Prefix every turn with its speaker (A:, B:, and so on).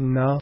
A: No.